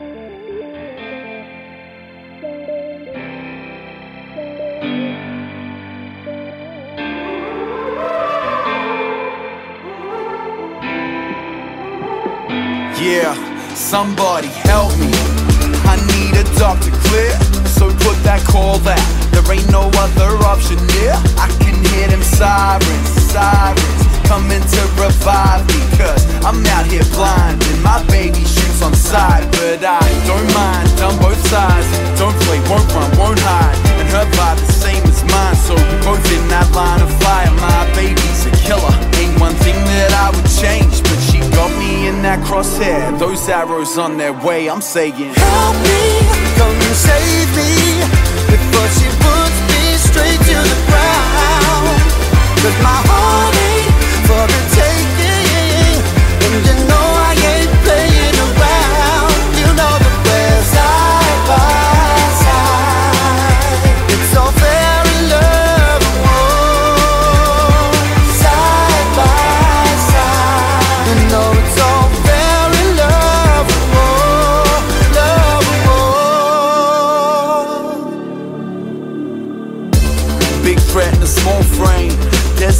Yeah, somebody help me. I need a doctor clear, so put that call out. There ain't no other option here. I can hear them sirens, sirens coming to revive me. I'm out here blind and my baby shoots on sight. But I don't mind, on both sides. Don't play, won't run, won't hide. And her vibe the same as mine, so we're both in that line of fire. My baby's a killer. Ain't one thing that I would change, but she got me in that crosshair. Those arrows on their way, I'm saying. Help me, come save me Before she puts me straight to the ground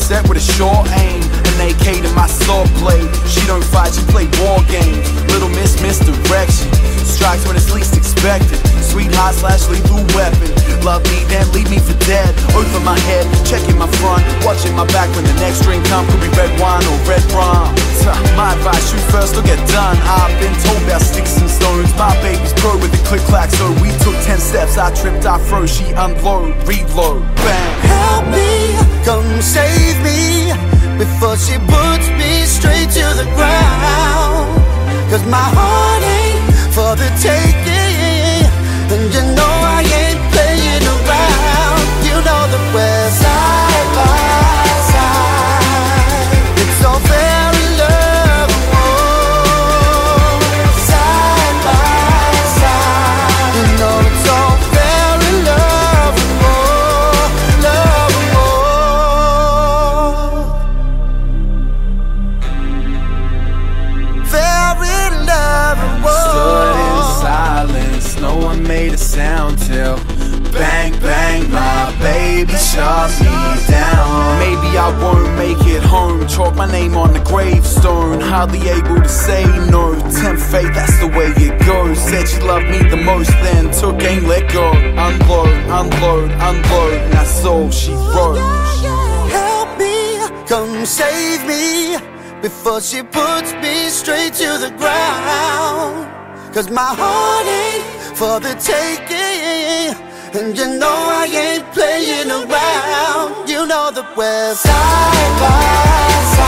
set with a short aim. An AK to my sword blade. She don't fight, she play war games. Little miss misdirection. Strikes when it's least expected. Sweetheart slash lethal weapon. Love me, then leave me for dead. Over my head, checking my front. Watching my back when the next drink come. Could be red wine or red rum. My advice, shoot first or get done. I've been told about sticks and stones. My baby's pro with the click clack, so we took ten steps. I tripped, I froze. She unload, reload, bang. Help me, she puts me straight to the ground. Cause my heart baby shot me down. Maybe I won't make it home. Chalk my name on the gravestone, hardly able to say no. Tempt fate, that's the way it goes. Said she loved me the most, then took aim, let go. Unload, unload, unload, and that's all she wrote. Help me, come save me Before she puts me straight to the ground Cause my heart ain't for the taking And you know I ain't playing around. You know that we're side by side,